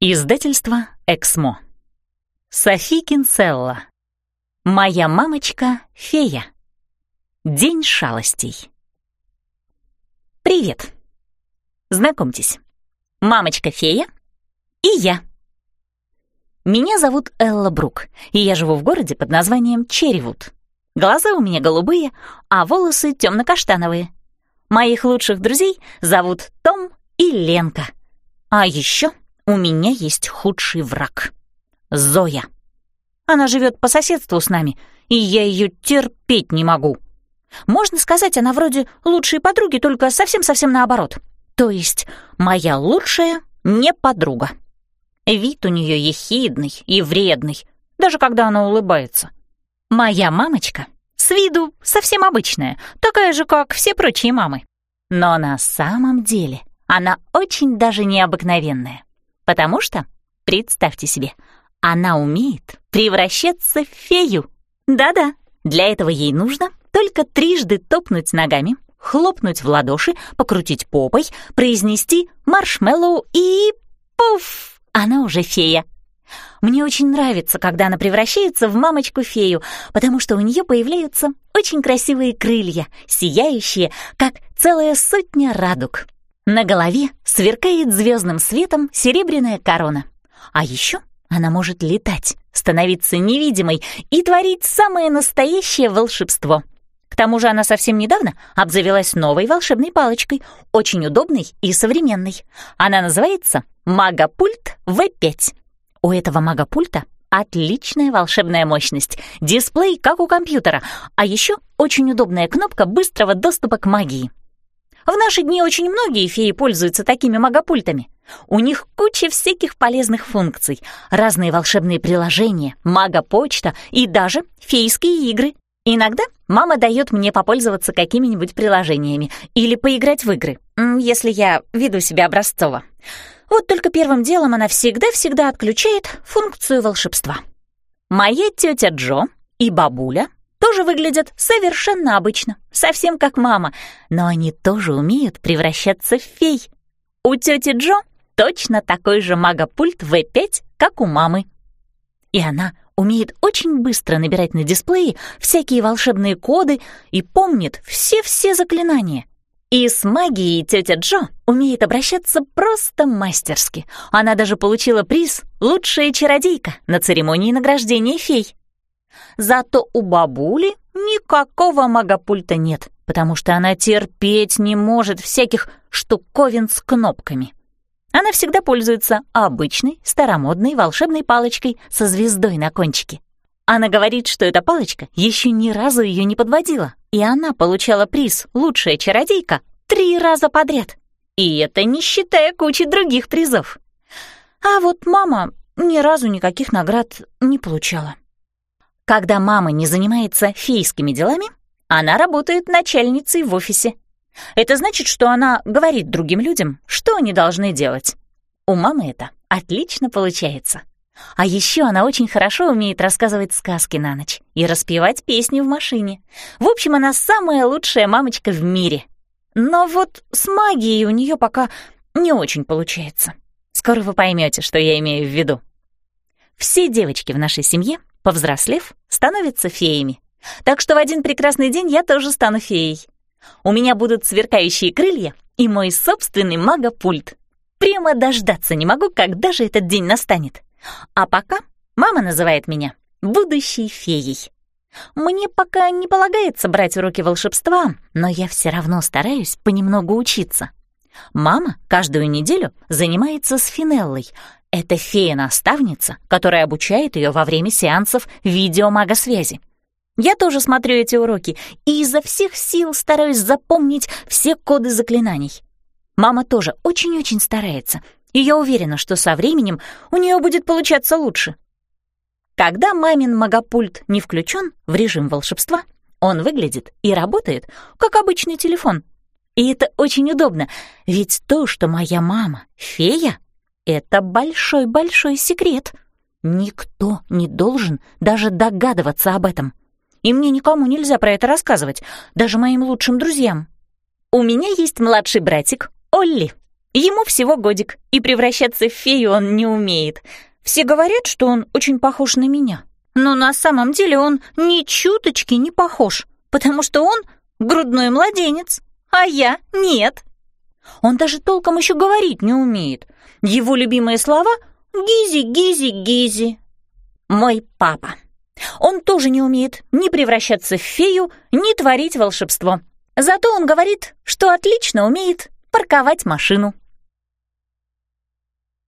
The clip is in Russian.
Издательство «Эксмо». Софи Кинселла. «Моя мамочка — фея». День шалостей. Привет. Знакомьтесь, мамочка-фея и я. Меня зовут Элла Брук, и я живу в городе под названием Черривуд. Глаза у меня голубые, а волосы темно-каштановые. Моих лучших друзей зовут Том и Ленка. А еще у меня есть худший враг — Зоя. Она живет по соседству с нами, и я ее терпеть не могу. Можно сказать, она вроде лучшей подруги, только совсем-совсем наоборот. То есть моя лучшая не подруга. Вид у нее ехидный и вредный, даже когда она улыбается. Моя мамочка с виду совсем обычная, такая же, как все прочие мамы. Но на самом деле она очень даже необыкновенная. Потому что, представьте себе, она умеет превращаться в фею. Да-да, для этого ей нужно только трижды топнуть ногами, хлопнуть в ладоши, покрутить попой, произнести маршмеллоу и... пуф! Она уже фея. Мне очень нравится, когда она превращается в мамочку-фею, потому что у нее появляются очень красивые крылья, сияющие, как целая сотня радуг. На голове сверкает звездным светом серебряная корона. А еще она может летать, становиться невидимой и творить самое настоящее волшебство. К тому же она совсем недавно обзавелась новой волшебной палочкой, очень удобной и современной. Она называется «Магопульт V5». У этого магопульта отличная волшебная мощность, дисплей как у компьютера, а еще очень удобная кнопка быстрого доступа к магии. В наши дни очень многие феи пользуются такими магопультами. У них куча всяких полезных функций, разные волшебные приложения, мага-почта и даже фейские игры. Иногда мама дает мне попользоваться какими-нибудь приложениями или поиграть в игры, если я веду себя образцово. Вот только первым делом она всегда-всегда отключает функцию волшебства. Моя тетя Джо и бабуля тоже выглядят совершенно обычно, совсем как мама, но они тоже умеют превращаться в фей. У тети Джо точно такой же магопульт V5, как у мамы. И она умеет очень быстро набирать на дисплее всякие волшебные коды и помнит все-все заклинания. И с магией тетя Джо умеет обращаться просто мастерски. Она даже получила приз «Лучшая чародейка» на церемонии награждения фей. Зато у бабули никакого магопульта нет, потому что она терпеть не может всяких штуковин с кнопками. Она всегда пользуется обычной, старомодной волшебной палочкой со звездой на кончике. Она говорит, что эта палочка еще ни разу ее не подводила, и она получала приз «Лучшая чародейка» три раза подряд. И это не считая кучи других призов. А вот мама ни разу никаких наград не получала. Когда мама не занимается фейскими делами, она работает начальницей в офисе. Это значит, что она говорит другим людям, что они должны делать. У мамы это отлично получается. А еще она очень хорошо умеет рассказывать сказки на ночь и распевать песни в машине. В общем, она самая лучшая мамочка в мире. Но вот с магией у нее пока не очень получается. Скоро вы поймете, что я имею в виду. Все девочки в нашей семье повзрослев, становятся феями. Так что в один прекрасный день я тоже стану феей. У меня будут сверкающие крылья и мой собственный магопульт. Прямо дождаться не могу, когда же этот день настанет. А пока мама называет меня будущей феей. Мне пока не полагается брать уроки волшебства, но я все равно стараюсь понемногу учиться. Мама каждую неделю занимается с Финеллой, это фея-наставница, которая обучает ее во время сеансов видеомагосвязи. Я тоже смотрю эти уроки и изо всех сил стараюсь запомнить все коды заклинаний. Мама тоже очень-очень старается, и я уверена, что со временем у нее будет получаться лучше. Когда мамин магопульт не включен в режим волшебства, он выглядит и работает, как обычный телефон. И это очень удобно, ведь то, что моя мама — фея, это большой-большой секрет. Никто не должен даже догадываться об этом. И мне никому нельзя про это рассказывать, даже моим лучшим друзьям. У меня есть младший братик, Олли, Ему всего годик, и превращаться в фею он не умеет. Все говорят, что он очень похож на меня. Но на самом деле он ни чуточки не похож, потому что он грудной младенец, а я нет. Он даже толком еще говорить не умеет. Его любимые слова «гизи, гизи, гизи». Мой папа. Он тоже не умеет ни превращаться в фею, ни творить волшебство. Зато он говорит, что отлично умеет парковать машину.